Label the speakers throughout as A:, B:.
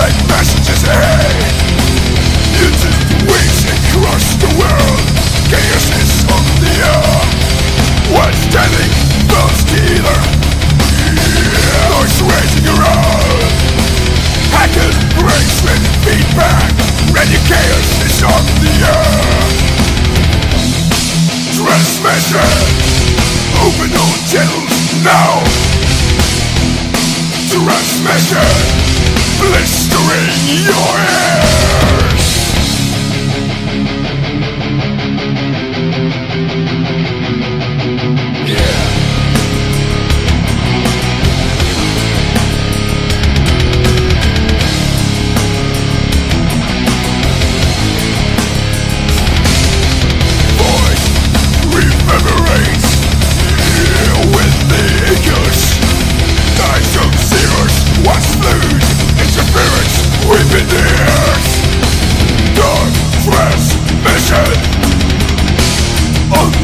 A: Fake messages ahead Into the waves across the world. Chaos is on the air One standing, no stealer yeah. Noise raging around Hacker breaks with feedback. Radio chaos is on the air Transmission Open all channels now. Transmission Blistering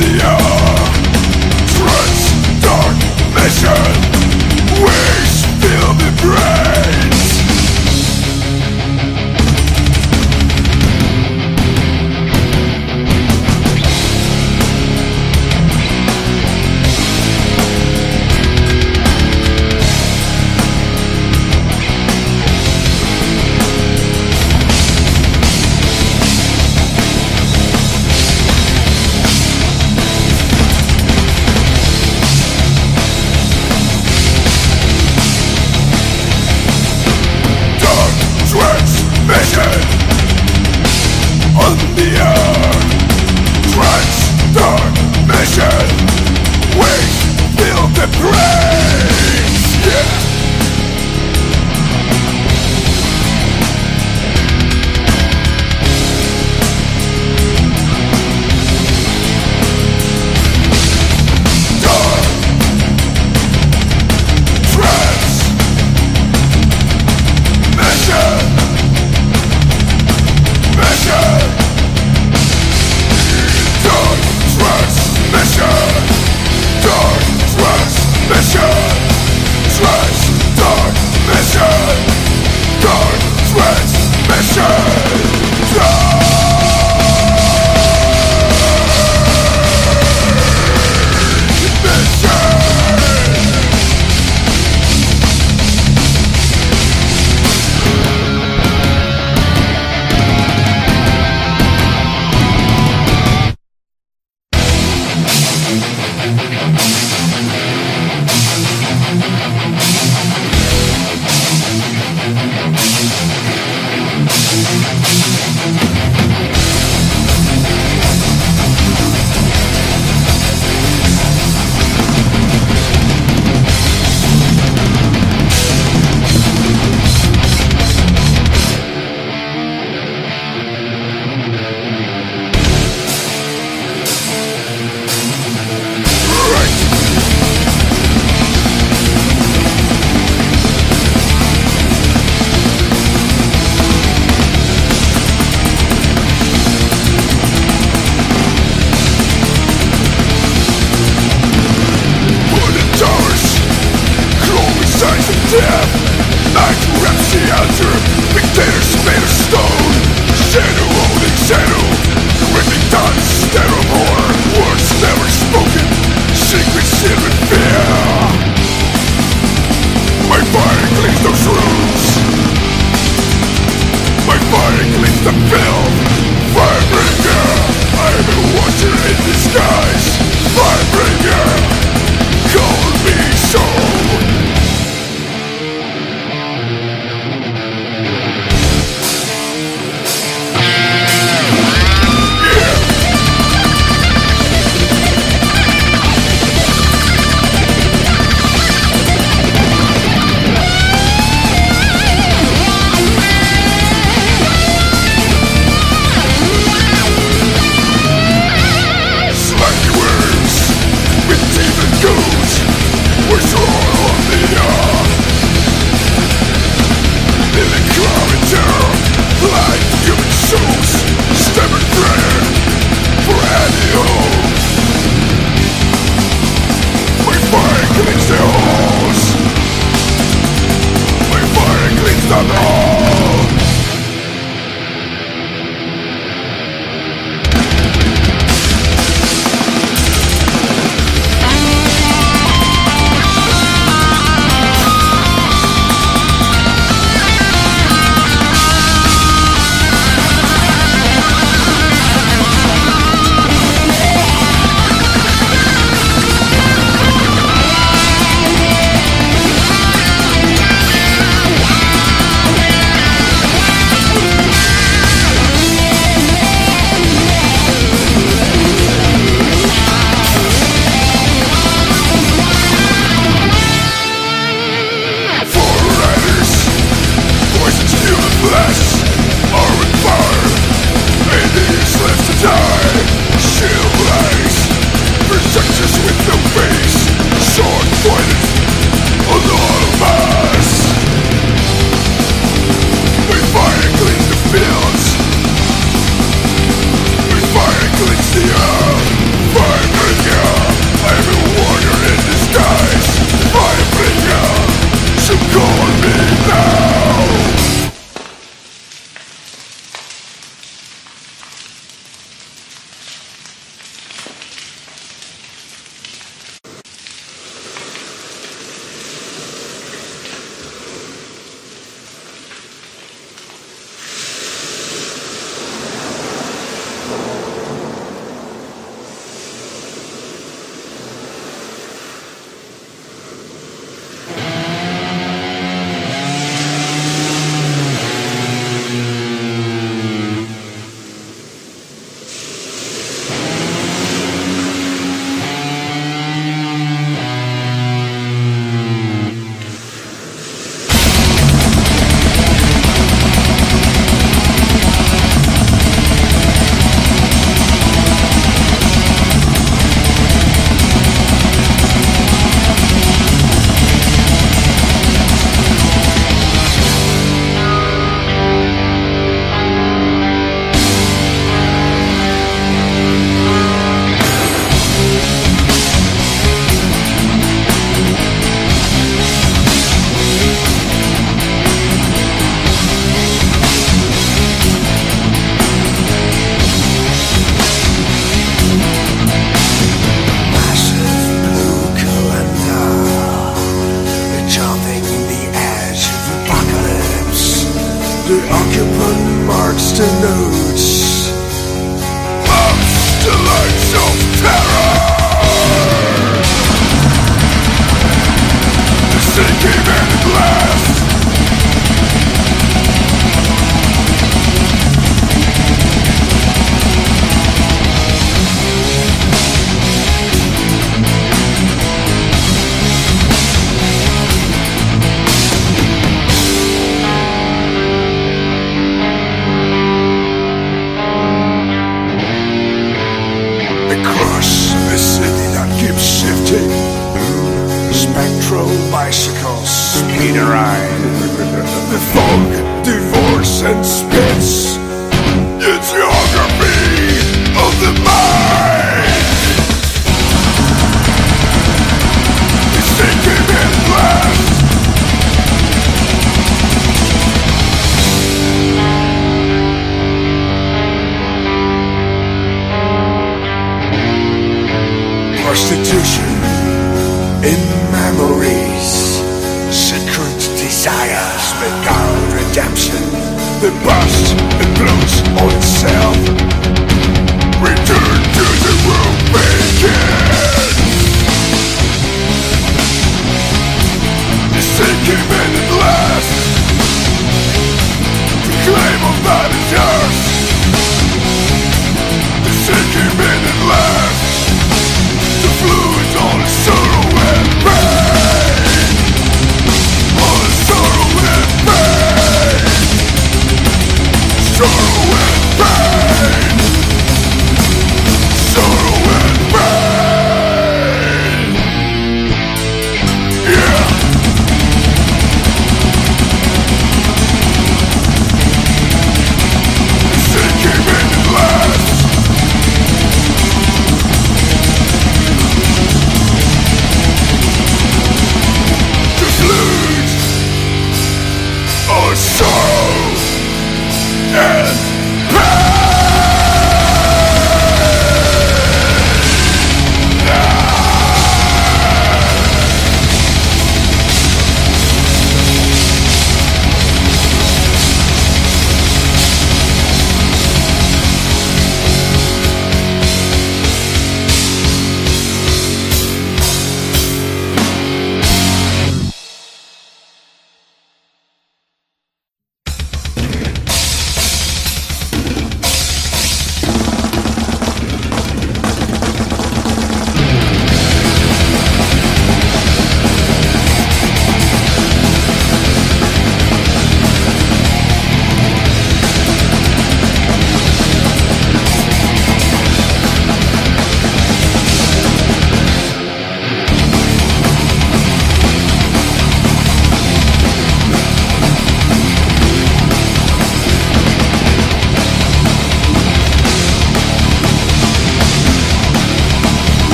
A: the.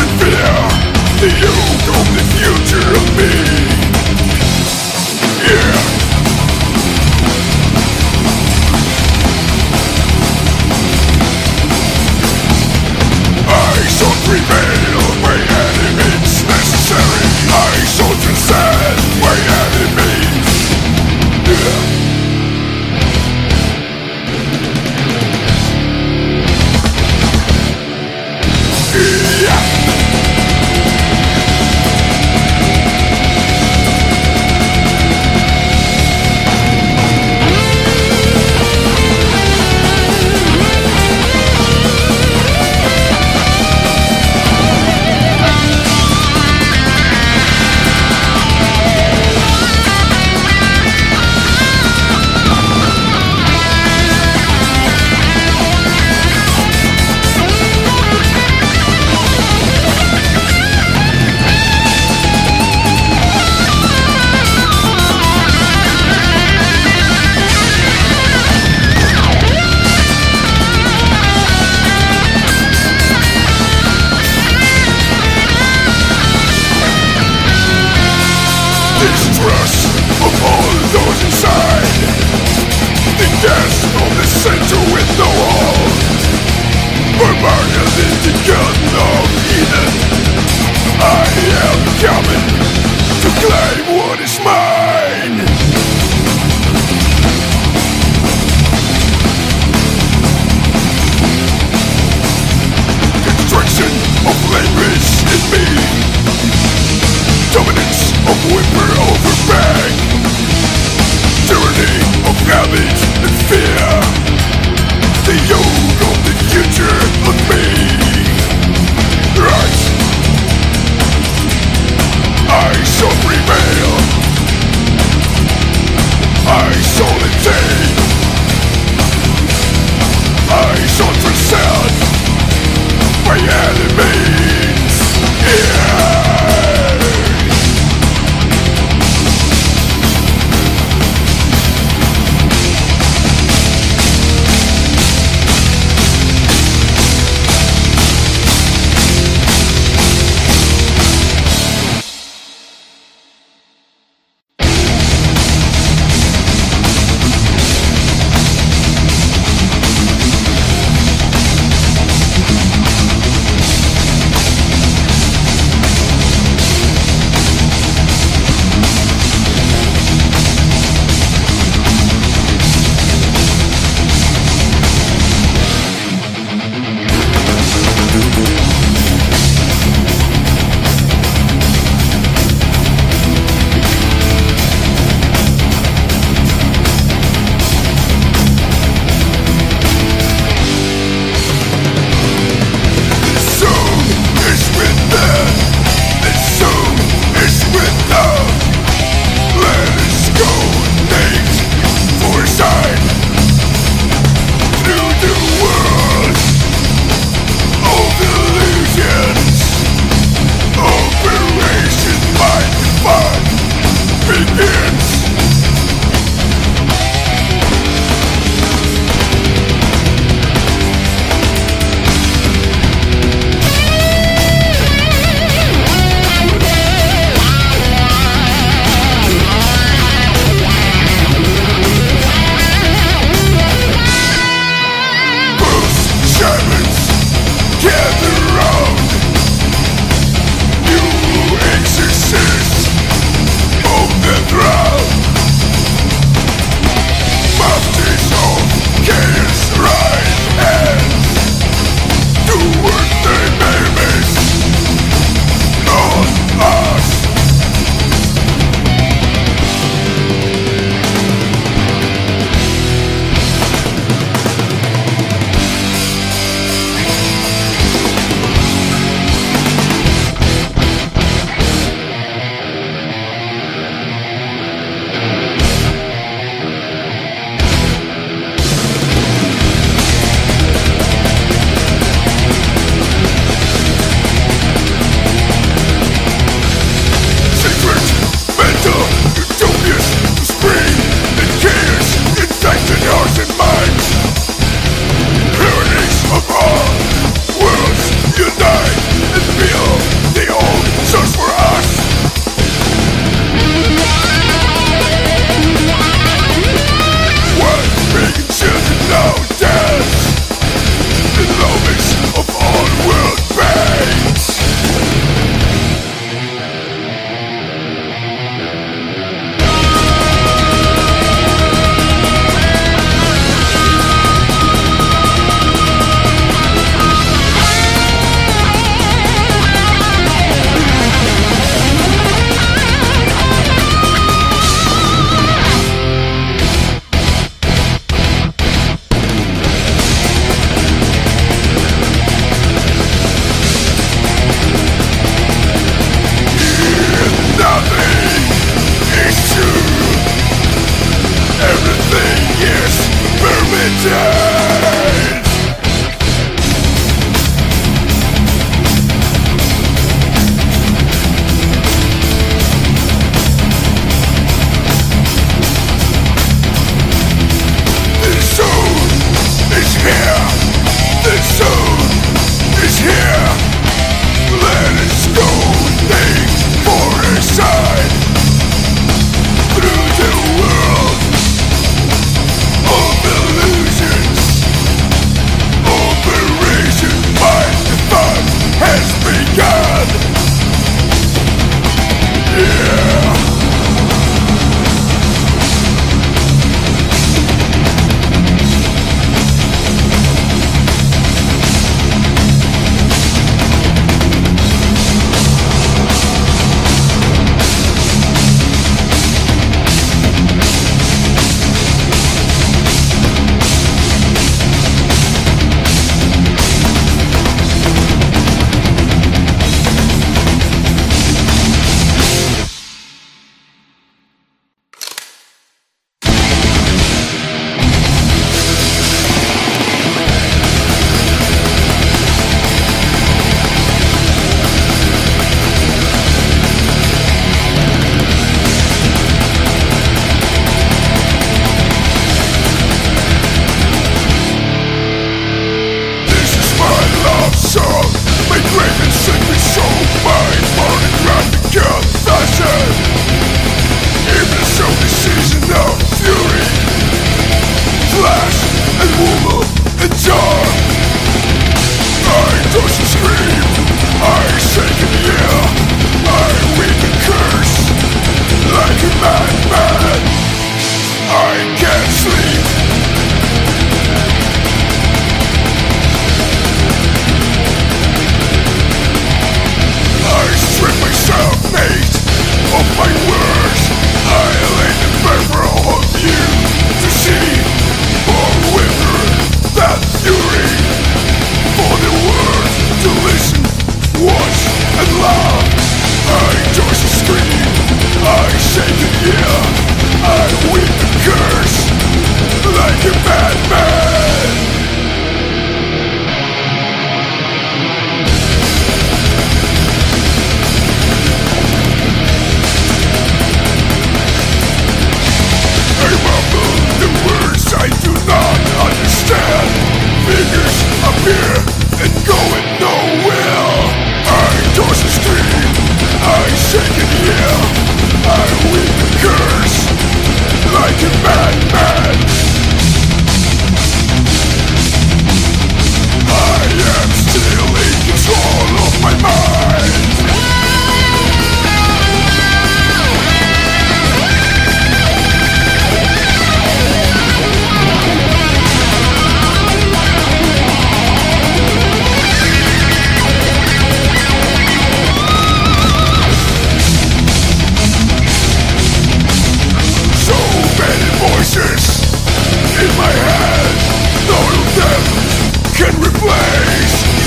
A: And fear The yoke the future of me I am coming to claim what is mine Destruction of in me Dominance of whipper over bang Tyranny of habits my enemy.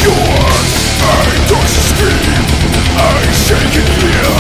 A: yours I don't scream I shake it here.